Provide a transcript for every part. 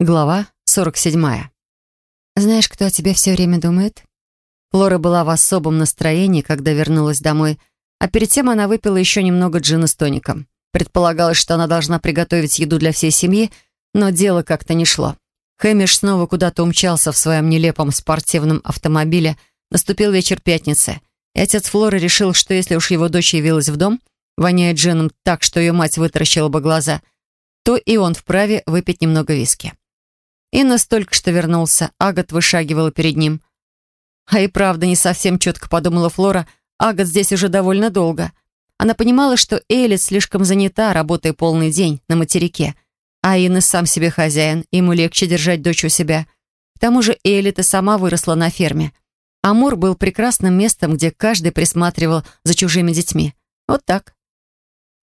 Глава 47. «Знаешь, кто о тебе все время думает?» Флора была в особом настроении, когда вернулась домой, а перед тем она выпила еще немного джина с тоником. Предполагалось, что она должна приготовить еду для всей семьи, но дело как-то не шло. Хэмиш снова куда-то умчался в своем нелепом спортивном автомобиле. Наступил вечер пятницы, и отец Флоры решил, что если уж его дочь явилась в дом, воняя джином так, что ее мать вытаращила бы глаза, то и он вправе выпить немного виски. Иннес только что вернулся, Агат вышагивала перед ним. А и правда, не совсем четко подумала Флора, Агат здесь уже довольно долго. Она понимала, что Элит слишком занята, работая полный день на материке, а Иннес сам себе хозяин, ему легче держать дочь у себя. К тому же Элит и сама выросла на ферме. Амур был прекрасным местом, где каждый присматривал за чужими детьми. Вот так.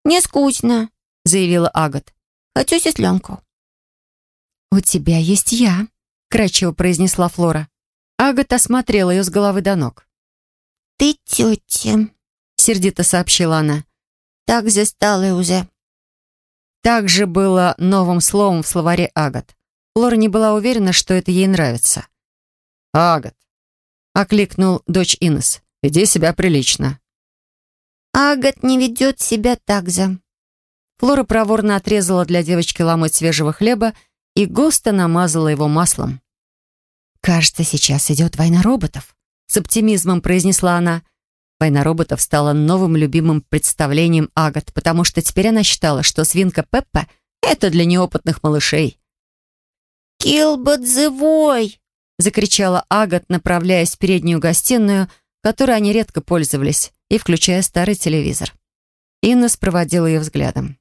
«Не скучно», — заявила Агат. «Хочу сесленку». «У тебя есть я», — кратчево произнесла Флора. Агата осмотрела ее с головы до ног. «Ты тетя», — сердито сообщила она. «Так застала уже». Так же было новым словом в словаре Агат. Флора не была уверена, что это ей нравится. «Агат», — окликнул дочь Инес, — «веди себя прилично». «Агат не ведет себя так же». Флора проворно отрезала для девочки ломоть свежего хлеба и густо намазала его маслом. «Кажется, сейчас идет война роботов», — с оптимизмом произнесла она. Война роботов стала новым любимым представлением Агат, потому что теперь она считала, что свинка Пеппа — это для неопытных малышей. «Килбот закричала Агат, направляясь в переднюю гостиную, которой они редко пользовались, и включая старый телевизор. Инна проводила ее взглядом.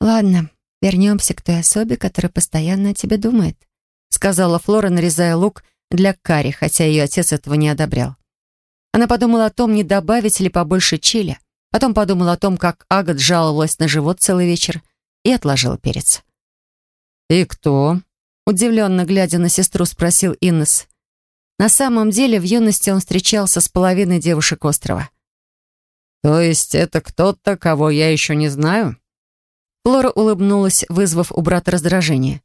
«Ладно, «Вернемся к той особе, которая постоянно о тебе думает», сказала Флора, нарезая лук для карри, хотя ее отец этого не одобрял. Она подумала о том, не добавить ли побольше чили. Потом подумала о том, как Агат жаловалась на живот целый вечер и отложила перец. «И кто?» Удивленно глядя на сестру, спросил Иннес. На самом деле, в юности он встречался с половиной девушек острова. «То есть это кто-то, кого я еще не знаю?» Флора улыбнулась, вызвав у брата раздражение.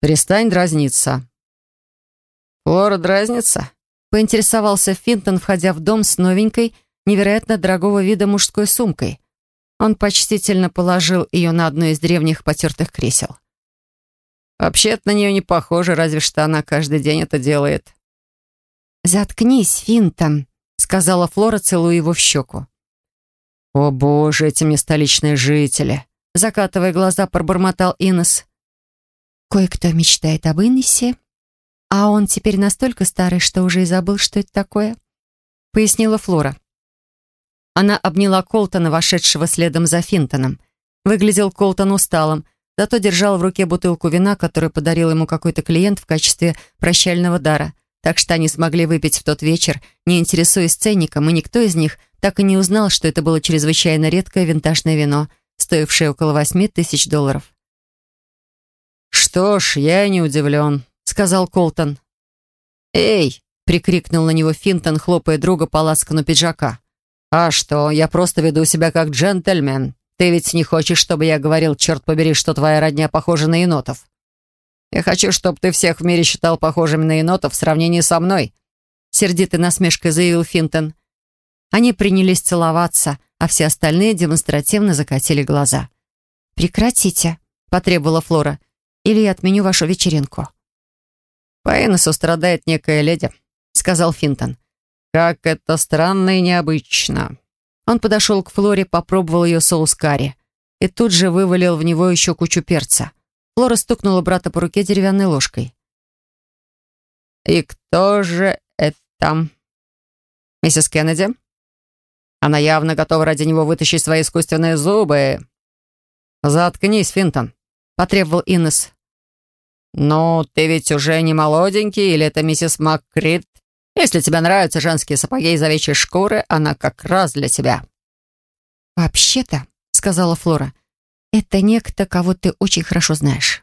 «Перестань дразниться». «Флора дразнится?» поинтересовался Финтон, входя в дом с новенькой, невероятно дорогого вида мужской сумкой. Он почтительно положил ее на одно из древних потертых кресел. «Вообще-то на нее не похоже, разве что она каждый день это делает». «Заткнись, Финтон», — сказала Флора, целуя его в щеку. «О боже, эти мне столичные жители!» Закатывая глаза, пробормотал Инес. «Кое-кто мечтает об Инесе, а он теперь настолько старый, что уже и забыл, что это такое», пояснила Флора. Она обняла Колтона, вошедшего следом за Финтоном. Выглядел Колтон усталым, зато держал в руке бутылку вина, которую подарил ему какой-то клиент в качестве прощального дара. Так что они смогли выпить в тот вечер, не интересуясь ценником, и никто из них так и не узнал, что это было чрезвычайно редкое винтажное вино, стоившее около восьми тысяч долларов. «Что ж, я не удивлен», — сказал Колтон. «Эй!» — прикрикнул на него Финтон, хлопая друга по лацкану пиджака. «А что, я просто веду себя как джентльмен. Ты ведь не хочешь, чтобы я говорил, черт побери, что твоя родня похожа на енотов? Я хочу, чтобы ты всех в мире считал похожими на енотов в сравнении со мной», — сердитой насмешкой заявил Финтон. Они принялись целоваться, а все остальные демонстративно закатили глаза. «Прекратите», — потребовала Флора, «или я отменю вашу вечеринку». «По Эннесу страдает некая леди», — сказал Финтон. «Как это странно и необычно». Он подошел к Флоре, попробовал ее соус карри и тут же вывалил в него еще кучу перца. Флора стукнула брата по руке деревянной ложкой. «И кто же это?» «Миссис Кеннеди?» Она явно готова ради него вытащить свои искусственные зубы. «Заткнись, Финтон», — потребовал Иннес. «Ну, ты ведь уже не молоденький, или это миссис МакКрид? Если тебе нравятся женские сапоги из овечьей шкуры, она как раз для тебя». «Вообще-то», — сказала Флора, — «это некто, кого ты очень хорошо знаешь».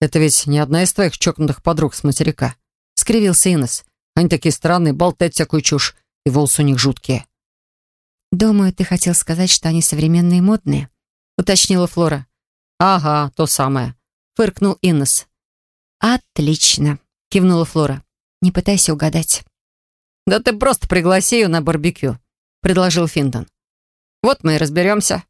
«Это ведь не одна из твоих чокнутых подруг с материка», — скривился Иннес. «Они такие странные, болтают всякую чушь, и волосы у них жуткие». «Думаю, ты хотел сказать, что они современные и модные», — уточнила Флора. «Ага, то самое», — фыркнул Иннес. «Отлично», — кивнула Флора. «Не пытайся угадать». «Да ты просто пригласи ее на барбекю», — предложил Финтон. «Вот мы и разберемся».